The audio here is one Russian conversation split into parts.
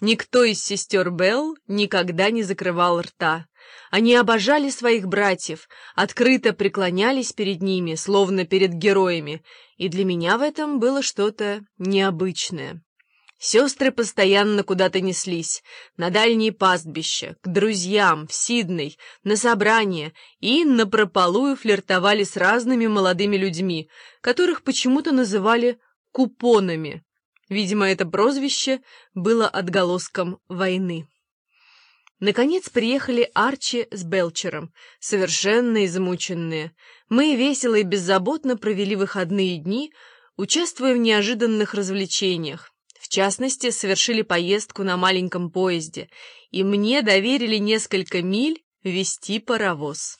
Никто из сестер Белл никогда не закрывал рта. Они обожали своих братьев, открыто преклонялись перед ними, словно перед героями, и для меня в этом было что-то необычное. Сестры постоянно куда-то неслись, на дальние пастбища, к друзьям, в Сидней, на собрания и напропалую флиртовали с разными молодыми людьми, которых почему-то называли «купонами». Видимо, это прозвище было отголоском войны. Наконец приехали Арчи с Белчером, совершенно измученные. Мы весело и беззаботно провели выходные дни, участвуя в неожиданных развлечениях. В частности, совершили поездку на маленьком поезде, и мне доверили несколько миль вести паровоз.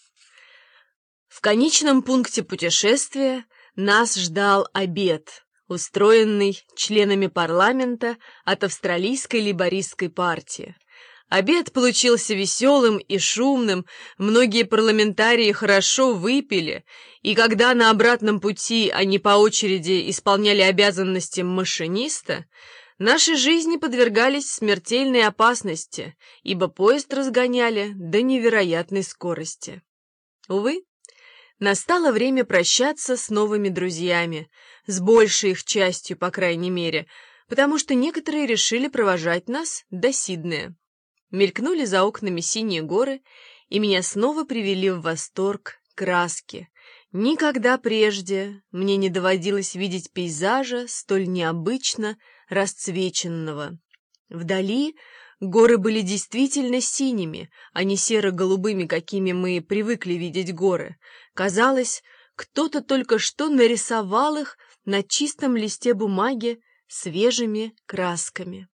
В конечном пункте путешествия нас ждал обед, устроенный членами парламента от австралийской лейбористской партии. Обед получился веселым и шумным, многие парламентарии хорошо выпили, и когда на обратном пути они по очереди исполняли обязанности машиниста, наши жизни подвергались смертельной опасности, ибо поезд разгоняли до невероятной скорости. Увы, настало время прощаться с новыми друзьями, с большей их частью, по крайней мере, потому что некоторые решили провожать нас до Сиднея. Мелькнули за окнами синие горы, и меня снова привели в восторг краски. Никогда прежде мне не доводилось видеть пейзажа столь необычно расцвеченного. Вдали горы были действительно синими, а не серо-голубыми, какими мы привыкли видеть горы. Казалось, кто-то только что нарисовал их на чистом листе бумаги свежими красками.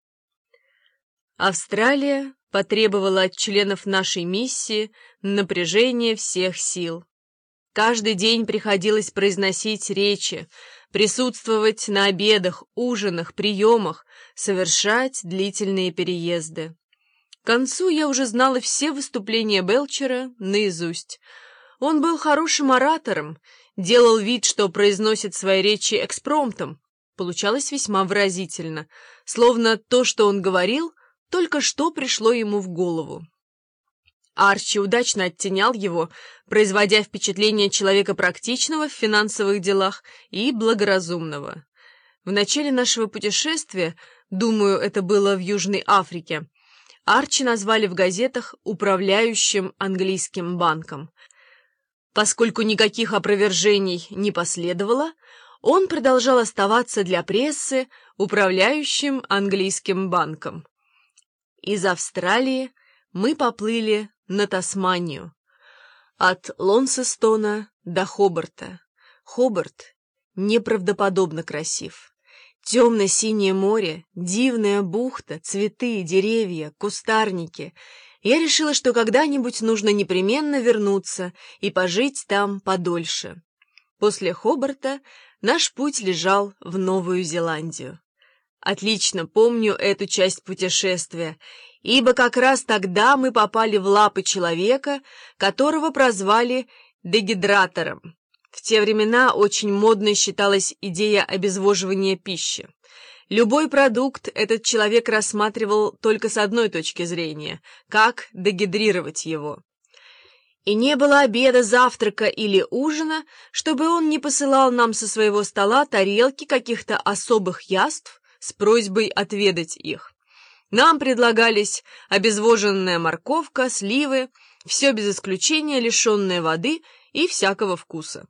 Австралия потребовала от членов нашей миссии напряжения всех сил. Каждый день приходилось произносить речи, присутствовать на обедах, ужинах, приемах, совершать длительные переезды. К концу я уже знала все выступления Белчера наизусть. Он был хорошим оратором, делал вид, что произносит свои речи экспромтом. Получалось весьма выразительно, словно то, что он говорил, только что пришло ему в голову. Арчи удачно оттенял его, производя впечатление человека практичного в финансовых делах и благоразумного. В начале нашего путешествия, думаю, это было в Южной Африке, Арчи назвали в газетах управляющим английским банком. Поскольку никаких опровержений не последовало, он продолжал оставаться для прессы управляющим английским банком. Из Австралии мы поплыли на Тасманию. От Лонсестона до Хобарта. Хобарт неправдоподобно красив. Темно-синее море, дивная бухта, цветы, деревья, кустарники. Я решила, что когда-нибудь нужно непременно вернуться и пожить там подольше. После Хобарта наш путь лежал в Новую Зеландию. Отлично помню эту часть путешествия, ибо как раз тогда мы попали в лапы человека, которого прозвали дегидратором. В те времена очень модной считалась идея обезвоживания пищи. Любой продукт этот человек рассматривал только с одной точки зрения – как дегидрировать его. И не было обеда, завтрака или ужина, чтобы он не посылал нам со своего стола тарелки каких-то особых яств, с просьбой отведать их. Нам предлагались обезвоженная морковка, сливы, все без исключения лишенное воды и всякого вкуса.